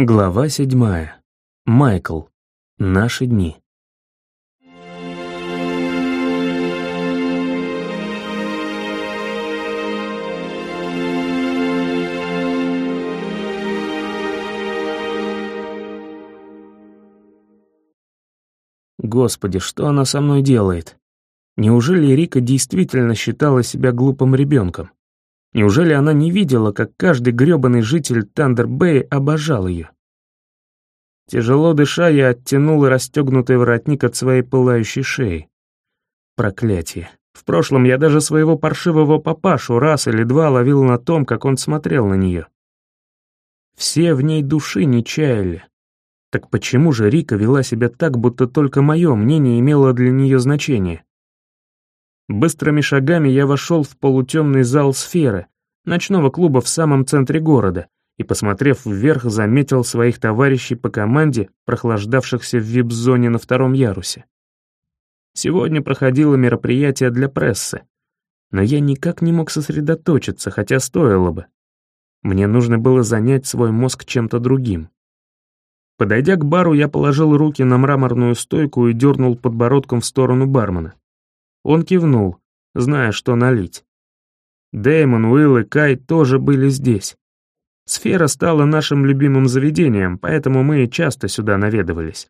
Глава седьмая. Майкл. Наши дни. Господи, что она со мной делает? Неужели Рика действительно считала себя глупым ребенком? Неужели она не видела, как каждый грёбаный житель Тандер-Бэя обожал ее? Тяжело дыша, я оттянул расстегнутый воротник от своей пылающей шеи. Проклятие. В прошлом я даже своего паршивого папашу раз или два ловил на том, как он смотрел на нее. Все в ней души не чаяли. Так почему же Рика вела себя так, будто только мое мнение имело для нее значение? Быстрыми шагами я вошел в полутемный зал сферы, ночного клуба в самом центре города, и, посмотрев вверх, заметил своих товарищей по команде, прохлаждавшихся в вип-зоне на втором ярусе. Сегодня проходило мероприятие для прессы, но я никак не мог сосредоточиться, хотя стоило бы. Мне нужно было занять свой мозг чем-то другим. Подойдя к бару, я положил руки на мраморную стойку и дернул подбородком в сторону бармена. Он кивнул, зная, что налить. Дэймон, Уилл и Кай тоже были здесь. Сфера стала нашим любимым заведением, поэтому мы часто сюда наведывались.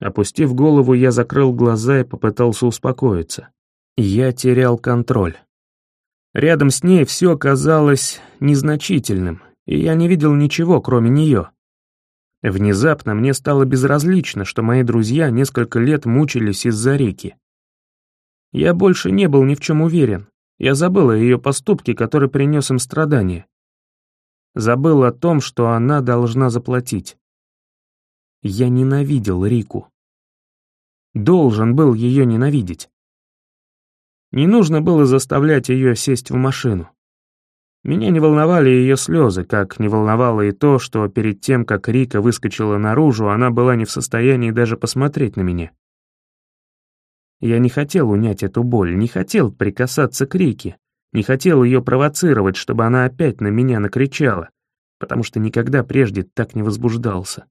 Опустив голову, я закрыл глаза и попытался успокоиться. Я терял контроль. Рядом с ней все казалось незначительным, и я не видел ничего, кроме нее. Внезапно мне стало безразлично, что мои друзья несколько лет мучились из-за реки. Я больше не был ни в чем уверен. Я забыл о ее поступке, который принес им страдания. Забыл о том, что она должна заплатить. Я ненавидел Рику. Должен был ее ненавидеть. Не нужно было заставлять ее сесть в машину. Меня не волновали ее слезы, как не волновало и то, что перед тем, как Рика выскочила наружу, она была не в состоянии даже посмотреть на меня. Я не хотел унять эту боль, не хотел прикасаться к Рике, не хотел ее провоцировать, чтобы она опять на меня накричала, потому что никогда прежде так не возбуждался.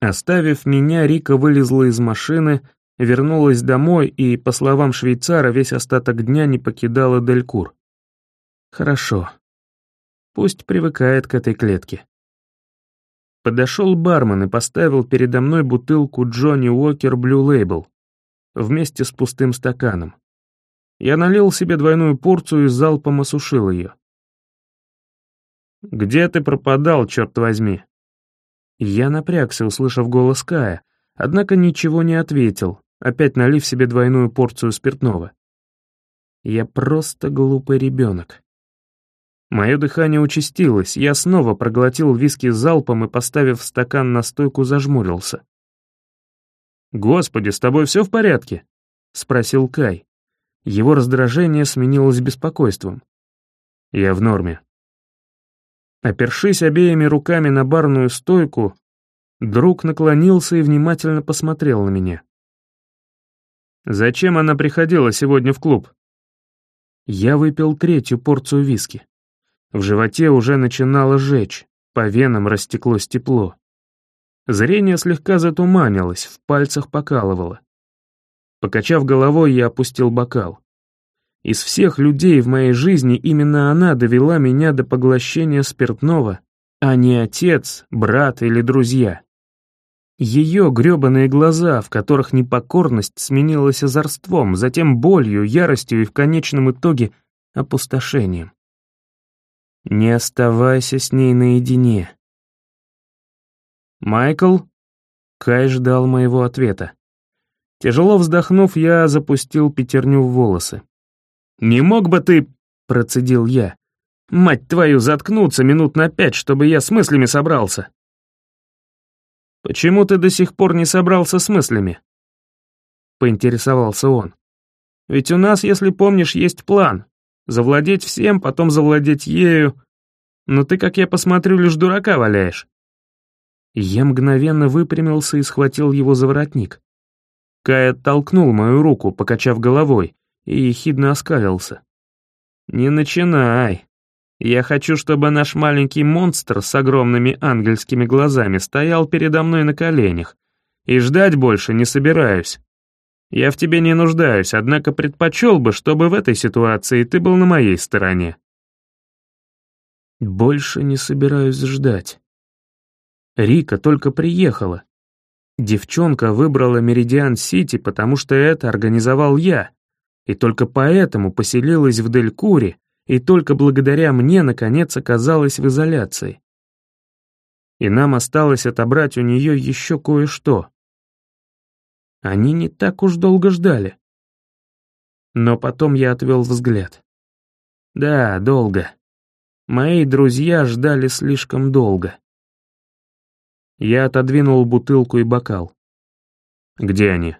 Оставив меня, Рика вылезла из машины, вернулась домой и, по словам швейцара, весь остаток дня не покидала Делькур. Хорошо. Пусть привыкает к этой клетке. Подошел бармен и поставил передо мной бутылку Джонни Уокер Блю Лейбл вместе с пустым стаканом. Я налил себе двойную порцию и залпом осушил ее. «Где ты пропадал, черт возьми?» Я напрягся, услышав голос Кая, однако ничего не ответил, опять налив себе двойную порцию спиртного. Я просто глупый ребенок. Мое дыхание участилось, я снова проглотил виски залпом и, поставив стакан на стойку, зажмурился. «Господи, с тобой все в порядке?» — спросил Кай. Его раздражение сменилось беспокойством. «Я в норме». Опершись обеими руками на барную стойку, друг наклонился и внимательно посмотрел на меня. «Зачем она приходила сегодня в клуб?» Я выпил третью порцию виски. В животе уже начинало жечь, по венам растеклось тепло. Зрение слегка затуманилось, в пальцах покалывало. Покачав головой, я опустил бокал. Из всех людей в моей жизни именно она довела меня до поглощения спиртного, а не отец, брат или друзья. Ее грёбаные глаза, в которых непокорность сменилась озорством, затем болью, яростью и в конечном итоге опустошением. Не оставайся с ней наедине. «Майкл?» Кай ждал моего ответа. Тяжело вздохнув, я запустил пятерню в волосы. «Не мог бы ты...» — процедил я. «Мать твою, заткнуться минут на пять, чтобы я с мыслями собрался!» «Почему ты до сих пор не собрался с мыслями?» — поинтересовался он. «Ведь у нас, если помнишь, есть план. Завладеть всем, потом завладеть ею. Но ты, как я посмотрю, лишь дурака валяешь». Я мгновенно выпрямился и схватил его за воротник. Кай оттолкнул мою руку, покачав головой, и ехидно оскалился. «Не начинай. Я хочу, чтобы наш маленький монстр с огромными ангельскими глазами стоял передо мной на коленях, и ждать больше не собираюсь. Я в тебе не нуждаюсь, однако предпочел бы, чтобы в этой ситуации ты был на моей стороне. Больше не собираюсь ждать. Рика только приехала. Девчонка выбрала Меридиан-Сити, потому что это организовал я, и только поэтому поселилась в Делькуре, и только благодаря мне, наконец, оказалась в изоляции. И нам осталось отобрать у нее еще кое-что. Они не так уж долго ждали. Но потом я отвел взгляд. Да, долго. Мои друзья ждали слишком долго. Я отодвинул бутылку и бокал. «Где они?»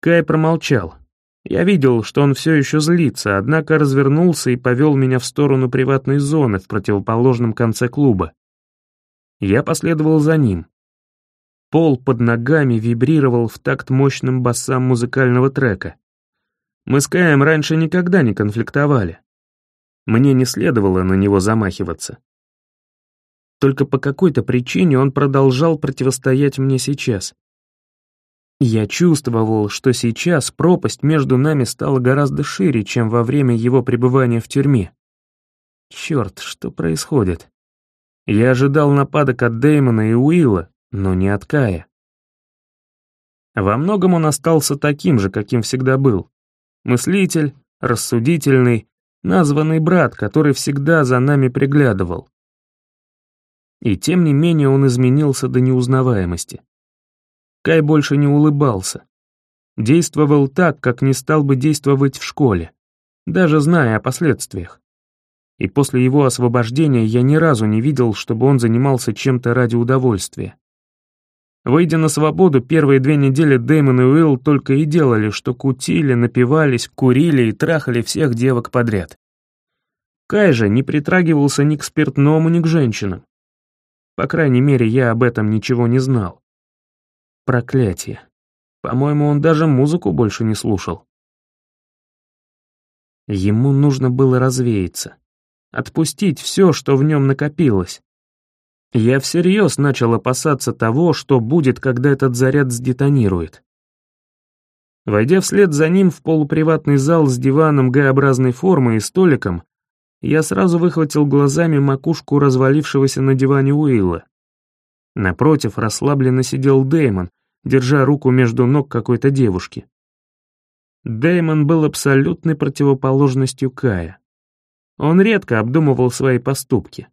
Кай промолчал. Я видел, что он все еще злится, однако развернулся и повел меня в сторону приватной зоны в противоположном конце клуба. Я последовал за ним. Пол под ногами вибрировал в такт мощным басам музыкального трека. Мы с Каем раньше никогда не конфликтовали. Мне не следовало на него замахиваться. Только по какой-то причине он продолжал противостоять мне сейчас. Я чувствовал, что сейчас пропасть между нами стала гораздо шире, чем во время его пребывания в тюрьме. Черт, что происходит? Я ожидал нападок от Дэймона и Уилла, но не от Кая. Во многом он остался таким же, каким всегда был. Мыслитель, рассудительный, названный брат, который всегда за нами приглядывал. И тем не менее он изменился до неузнаваемости. Кай больше не улыбался. Действовал так, как не стал бы действовать в школе, даже зная о последствиях. И после его освобождения я ни разу не видел, чтобы он занимался чем-то ради удовольствия. Выйдя на свободу, первые две недели Дэймон и Уилл только и делали, что кутили, напивались, курили и трахали всех девок подряд. Кай же не притрагивался ни к спиртному, ни к женщинам. По крайней мере, я об этом ничего не знал. Проклятие. По-моему, он даже музыку больше не слушал. Ему нужно было развеяться. Отпустить все, что в нем накопилось. Я всерьез начал опасаться того, что будет, когда этот заряд сдетонирует. Войдя вслед за ним в полуприватный зал с диваном Г-образной формы и столиком, я сразу выхватил глазами макушку развалившегося на диване Уилла. Напротив расслабленно сидел Дэймон, держа руку между ног какой-то девушки. Дэймон был абсолютной противоположностью Кая. Он редко обдумывал свои поступки.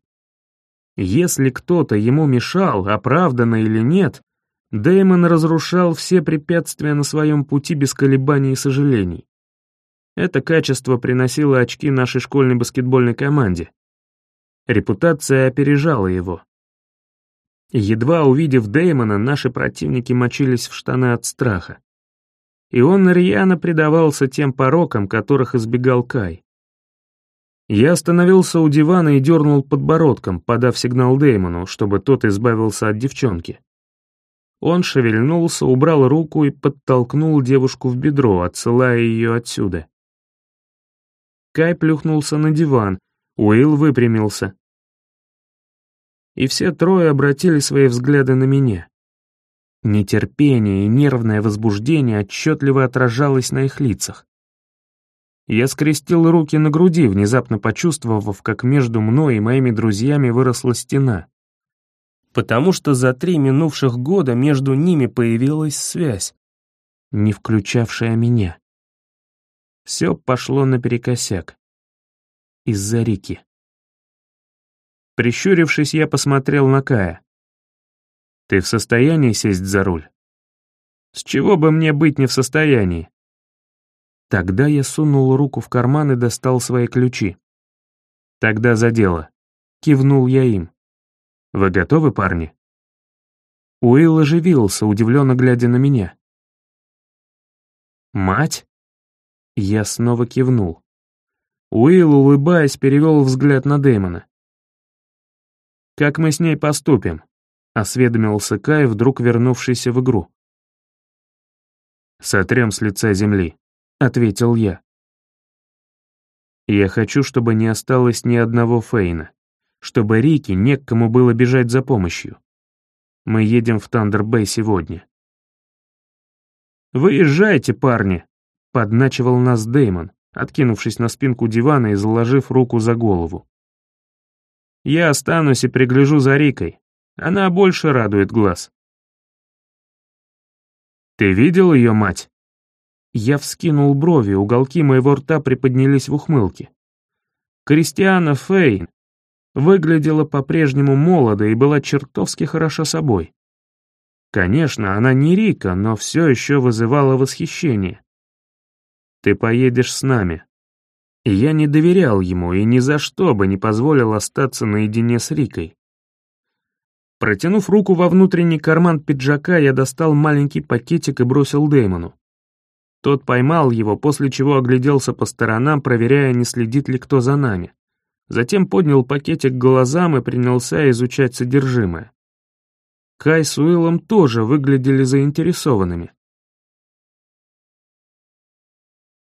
Если кто-то ему мешал, оправданно или нет, Дэймон разрушал все препятствия на своем пути без колебаний и сожалений. Это качество приносило очки нашей школьной баскетбольной команде. Репутация опережала его. Едва увидев Дэймона, наши противники мочились в штаны от страха. И он рьяно предавался тем порокам, которых избегал Кай. Я остановился у дивана и дернул подбородком, подав сигнал Дэймону, чтобы тот избавился от девчонки. Он шевельнулся, убрал руку и подтолкнул девушку в бедро, отсылая ее отсюда. Кай плюхнулся на диван, Уилл выпрямился, и все трое обратили свои взгляды на меня. Нетерпение и нервное возбуждение отчетливо отражалось на их лицах. Я скрестил руки на груди, внезапно почувствовав, как между мной и моими друзьями выросла стена. Потому что за три минувших года между ними появилась связь, не включавшая меня. Все пошло наперекосяк. Из-за Рики. Прищурившись, я посмотрел на Кая. «Ты в состоянии сесть за руль?» «С чего бы мне быть не в состоянии?» Тогда я сунул руку в карман и достал свои ключи. «Тогда за дело», — кивнул я им. «Вы готовы, парни?» Уилл оживился, удивленно глядя на меня. «Мать?» Я снова кивнул. Уилл, улыбаясь, перевел взгляд на Дэймона. «Как мы с ней поступим?» — осведомился Кай, вдруг вернувшийся в игру. «Сотрем с лица земли», — ответил я. Я хочу, чтобы не осталось ни одного Фейна, чтобы Рике не к кому было бежать за помощью. Мы едем в Тандер-Бэй сегодня. «Выезжайте, парни!» — подначивал нас Деймон, откинувшись на спинку дивана и заложив руку за голову. «Я останусь и пригляжу за Рикой. Она больше радует глаз». «Ты видел ее мать?» Я вскинул брови, уголки моего рта приподнялись в ухмылке. Кристиана Фейн выглядела по-прежнему молодо и была чертовски хороша собой. Конечно, она не Рика, но все еще вызывала восхищение. «Ты поедешь с нами». Я не доверял ему и ни за что бы не позволил остаться наедине с Рикой. Протянув руку во внутренний карман пиджака, я достал маленький пакетик и бросил Дэймону. Тот поймал его, после чего огляделся по сторонам, проверяя, не следит ли кто за нами. Затем поднял пакетик к глазам и принялся изучать содержимое. Кай с Уиллом тоже выглядели заинтересованными.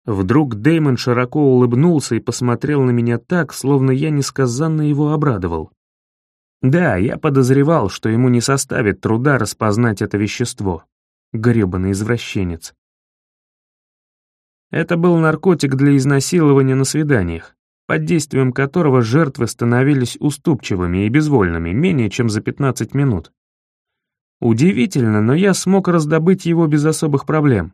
Вдруг Дэймон широко улыбнулся и посмотрел на меня так, словно я несказанно его обрадовал. Да, я подозревал, что ему не составит труда распознать это вещество. Гребаный извращенец. Это был наркотик для изнасилования на свиданиях, под действием которого жертвы становились уступчивыми и безвольными менее чем за 15 минут. Удивительно, но я смог раздобыть его без особых проблем.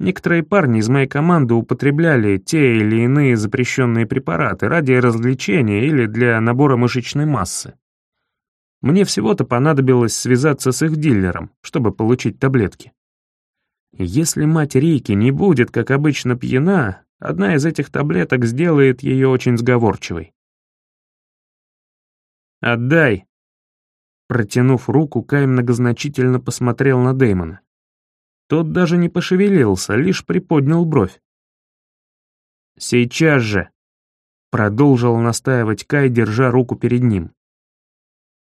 Некоторые парни из моей команды употребляли те или иные запрещенные препараты ради развлечения или для набора мышечной массы. Мне всего-то понадобилось связаться с их дилером, чтобы получить таблетки. Если мать Рики не будет, как обычно, пьяна, одна из этих таблеток сделает ее очень сговорчивой. «Отдай!» Протянув руку, Кай многозначительно посмотрел на Дэймона. Тот даже не пошевелился, лишь приподнял бровь. «Сейчас же!» Продолжил настаивать Кай, держа руку перед ним.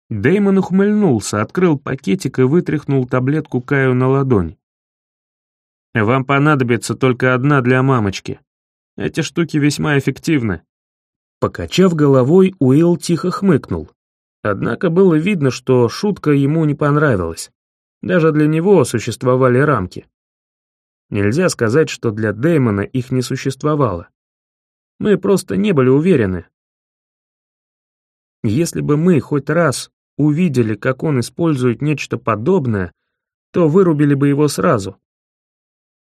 Дэймон ухмыльнулся, открыл пакетик и вытряхнул таблетку Каю на ладонь. Вам понадобится только одна для мамочки. Эти штуки весьма эффективны». Покачав головой, Уилл тихо хмыкнул. Однако было видно, что шутка ему не понравилась. Даже для него существовали рамки. Нельзя сказать, что для Дэймона их не существовало. Мы просто не были уверены. Если бы мы хоть раз увидели, как он использует нечто подобное, то вырубили бы его сразу.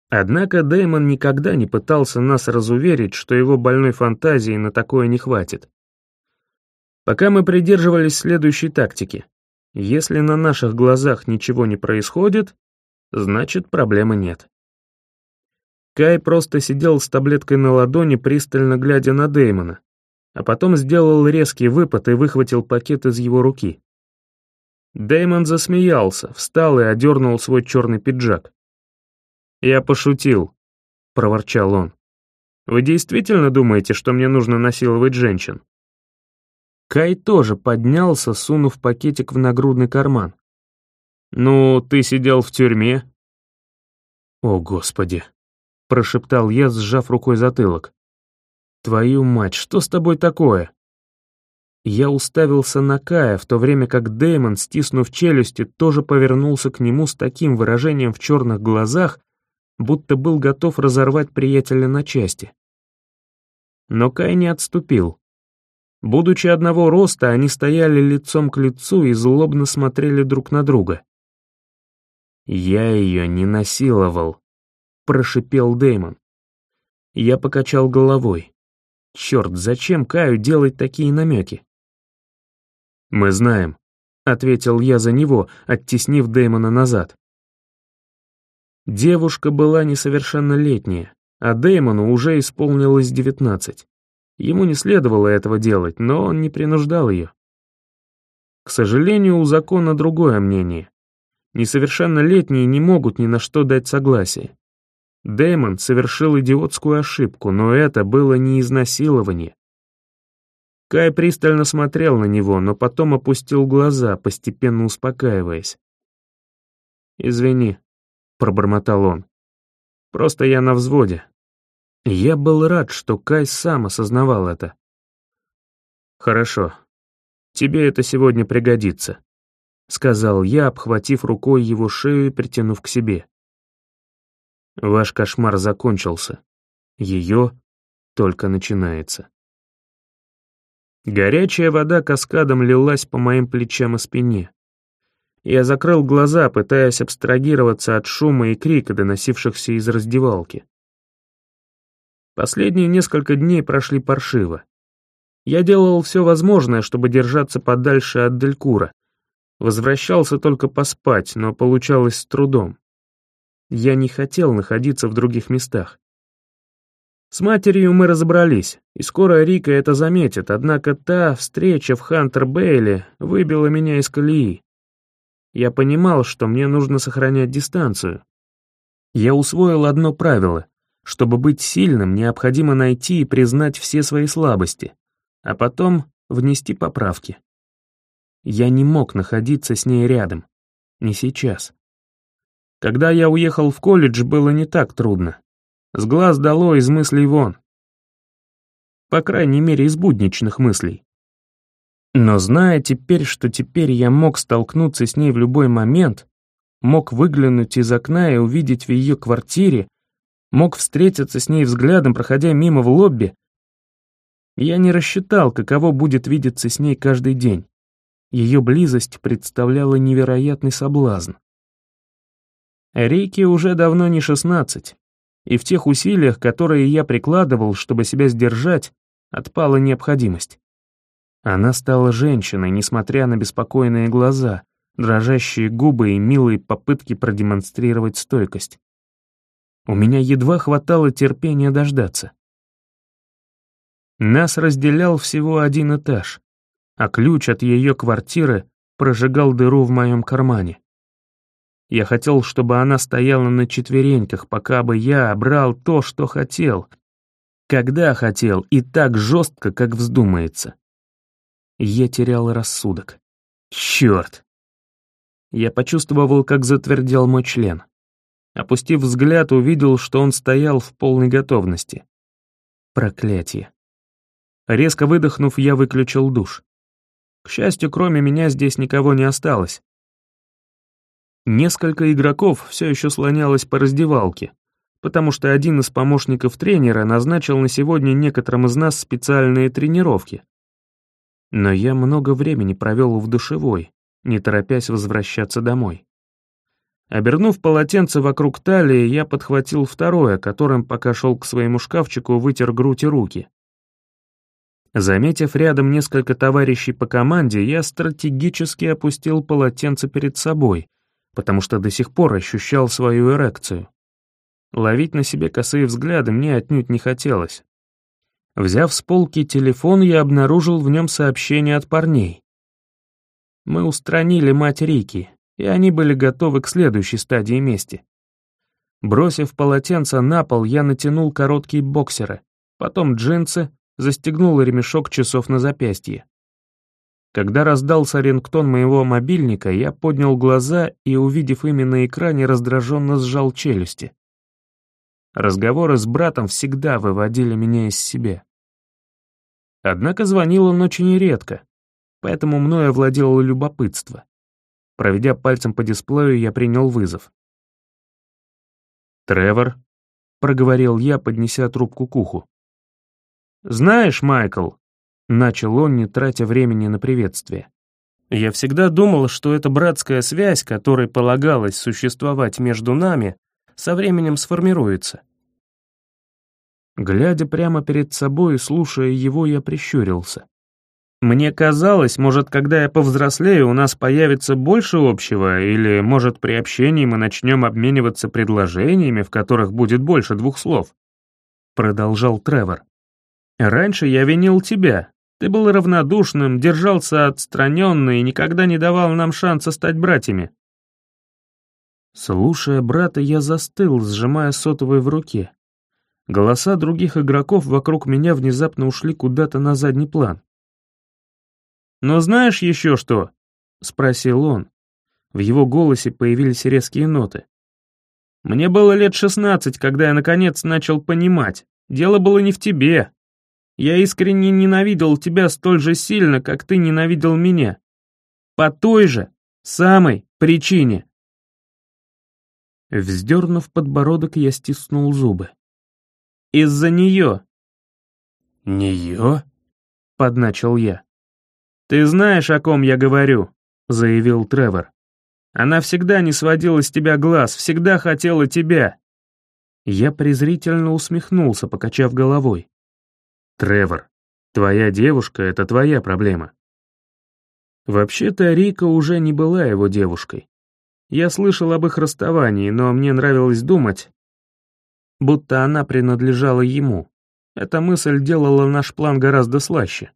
Однако Дэймон никогда не пытался нас разуверить, что его больной фантазии на такое не хватит. Пока мы придерживались следующей тактики. Если на наших глазах ничего не происходит, значит проблемы нет. Кай просто сидел с таблеткой на ладони, пристально глядя на Дэймона, а потом сделал резкий выпад и выхватил пакет из его руки. Дэймон засмеялся, встал и одернул свой черный пиджак. «Я пошутил», — проворчал он. «Вы действительно думаете, что мне нужно насиловать женщин?» Кай тоже поднялся, сунув пакетик в нагрудный карман. «Ну, ты сидел в тюрьме?» «О, Господи!» — прошептал я, сжав рукой затылок. «Твою мать, что с тобой такое?» Я уставился на Кая, в то время как Дэймон, стиснув челюсти, тоже повернулся к нему с таким выражением в черных глазах, будто был готов разорвать приятеля на части. Но Кай не отступил. Будучи одного роста, они стояли лицом к лицу и злобно смотрели друг на друга. «Я ее не насиловал», — прошипел Дэймон. Я покачал головой. Черт, зачем Каю делать такие намеки? «Мы знаем», — ответил я за него, оттеснив Дэймона назад. Девушка была несовершеннолетняя, а Дэймону уже исполнилось девятнадцать. Ему не следовало этого делать, но он не принуждал ее. К сожалению, у закона другое мнение. Несовершеннолетние не могут ни на что дать согласие. Дэймон совершил идиотскую ошибку, но это было не изнасилование. Кай пристально смотрел на него, но потом опустил глаза, постепенно успокаиваясь. «Извини», — пробормотал он. «Просто я на взводе. Я был рад, что Кай сам осознавал это. «Хорошо. Тебе это сегодня пригодится», — сказал я, обхватив рукой его шею и притянув к себе. «Ваш кошмар закончился. Ее только начинается». Горячая вода каскадом лилась по моим плечам и спине. Я закрыл глаза, пытаясь абстрагироваться от шума и крика, доносившихся из раздевалки. Последние несколько дней прошли паршиво. Я делал все возможное, чтобы держаться подальше от Делькура. Возвращался только поспать, но получалось с трудом. Я не хотел находиться в других местах. С матерью мы разобрались, и скоро Рика это заметит, однако та встреча в Хантер-Бейли выбила меня из колеи. Я понимал, что мне нужно сохранять дистанцию. Я усвоил одно правило. Чтобы быть сильным, необходимо найти и признать все свои слабости, а потом внести поправки. Я не мог находиться с ней рядом. Не сейчас. Когда я уехал в колледж, было не так трудно. С глаз дало из мыслей вон. По крайней мере, из будничных мыслей. Но зная теперь, что теперь я мог столкнуться с ней в любой момент, мог выглянуть из окна и увидеть в ее квартире, мог встретиться с ней взглядом, проходя мимо в лобби, я не рассчитал, каково будет видеться с ней каждый день. Ее близость представляла невероятный соблазн. Рейке уже давно не шестнадцать, и в тех усилиях, которые я прикладывал, чтобы себя сдержать, отпала необходимость. Она стала женщиной, несмотря на беспокойные глаза, дрожащие губы и милые попытки продемонстрировать стойкость. У меня едва хватало терпения дождаться. Нас разделял всего один этаж, а ключ от ее квартиры прожигал дыру в моем кармане. Я хотел, чтобы она стояла на четвереньках, пока бы я брал то, что хотел, когда хотел и так жестко, как вздумается. Я терял рассудок. Черт! Я почувствовал, как затвердел мой член. Опустив взгляд, увидел, что он стоял в полной готовности. Проклятие. Резко выдохнув, я выключил душ. К счастью, кроме меня здесь никого не осталось. Несколько игроков все еще слонялось по раздевалке, потому что один из помощников тренера назначил на сегодня некоторым из нас специальные тренировки. Но я много времени провел в душевой, не торопясь возвращаться домой. Обернув полотенце вокруг талии, я подхватил второе, которым пока шел к своему шкафчику, вытер грудь и руки. Заметив рядом несколько товарищей по команде, я стратегически опустил полотенце перед собой, потому что до сих пор ощущал свою эрекцию. Ловить на себе косые взгляды мне отнюдь не хотелось. Взяв с полки телефон, я обнаружил в нем сообщение от парней. Мы устранили мать Рики, и они были готовы к следующей стадии мести. Бросив полотенце на пол, я натянул короткие боксеры, потом джинсы, застегнул ремешок часов на запястье. Когда раздался рингтон моего мобильника, я поднял глаза и, увидев имя на экране, раздраженно сжал челюсти. Разговоры с братом всегда выводили меня из себя. Однако звонил он очень редко, поэтому мною овладело любопытство. Проведя пальцем по дисплею, я принял вызов. «Тревор», — проговорил я, поднеся трубку к уху. «Знаешь, Майкл, Начал он, не тратя времени на приветствие. «Я всегда думал, что эта братская связь, которой полагалось существовать между нами, со временем сформируется». Глядя прямо перед собой и слушая его, я прищурился. Мне казалось, может, когда я повзрослею, у нас появится больше общего, или, может, при общении мы начнем обмениваться предложениями, в которых будет больше двух слов. Продолжал Тревор. Раньше я винил тебя, ты был равнодушным, держался отстраненно и никогда не давал нам шанса стать братьями. Слушая брата, я застыл, сжимая сотовый в руке. Голоса других игроков вокруг меня внезапно ушли куда-то на задний план. «Но знаешь еще что?» — спросил он. В его голосе появились резкие ноты. «Мне было лет шестнадцать, когда я наконец начал понимать, Дело было не в тебе. Я искренне ненавидел тебя столь же сильно, как ты ненавидел меня. По той же, самой причине. Вздернув подбородок, я стиснул зубы. Из-за нее. Нее? Подначил я. Ты знаешь, о ком я говорю, заявил Тревор. Она всегда не сводила с тебя глаз, всегда хотела тебя. Я презрительно усмехнулся, покачав головой. «Тревор, твоя девушка — это твоя проблема». Вообще-то Рика уже не была его девушкой. Я слышал об их расставании, но мне нравилось думать, будто она принадлежала ему. Эта мысль делала наш план гораздо слаще.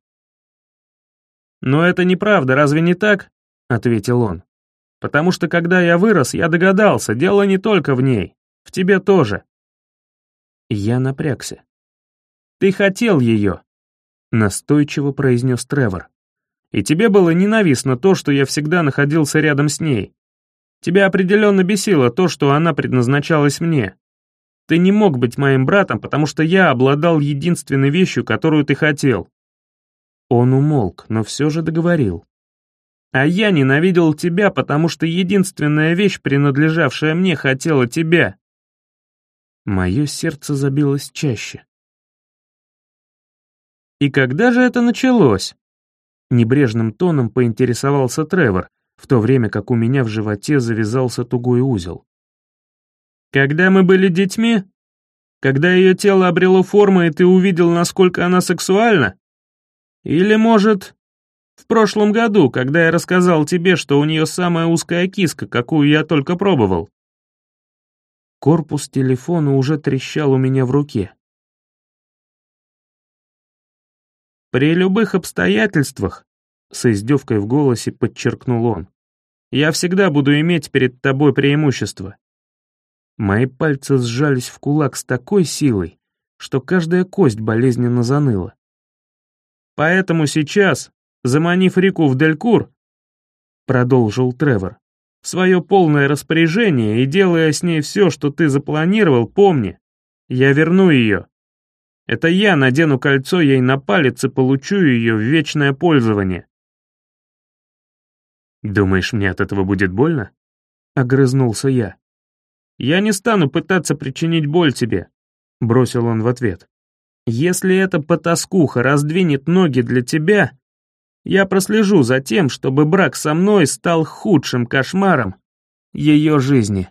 «Но это неправда, разве не так?» — ответил он. «Потому что когда я вырос, я догадался, дело не только в ней, в тебе тоже. Я напрягся. «Ты хотел ее», — настойчиво произнес Тревор. «И тебе было ненавистно то, что я всегда находился рядом с ней. Тебя определенно бесило то, что она предназначалась мне. Ты не мог быть моим братом, потому что я обладал единственной вещью, которую ты хотел». Он умолк, но все же договорил. «А я ненавидел тебя, потому что единственная вещь, принадлежавшая мне, хотела тебя. Мое сердце забилось чаще. «И когда же это началось?» Небрежным тоном поинтересовался Тревор, в то время как у меня в животе завязался тугой узел. «Когда мы были детьми? Когда ее тело обрело форму, и ты увидел, насколько она сексуальна? Или, может, в прошлом году, когда я рассказал тебе, что у нее самая узкая киска, какую я только пробовал?» Корпус телефона уже трещал у меня в руке. «При любых обстоятельствах», — с издевкой в голосе подчеркнул он, «я всегда буду иметь перед тобой преимущество». Мои пальцы сжались в кулак с такой силой, что каждая кость болезненно заныла. «Поэтому сейчас, заманив Рику в Делькур», — продолжил Тревор, свое полное распоряжение и делая с ней все, что ты запланировал, помни, я верну ее. Это я надену кольцо ей на палец и получу ее в вечное пользование. «Думаешь, мне от этого будет больно?» — огрызнулся я. «Я не стану пытаться причинить боль тебе», — бросил он в ответ. «Если эта потаскуха раздвинет ноги для тебя, я прослежу за тем, чтобы брак со мной стал худшим кошмаром ее жизни.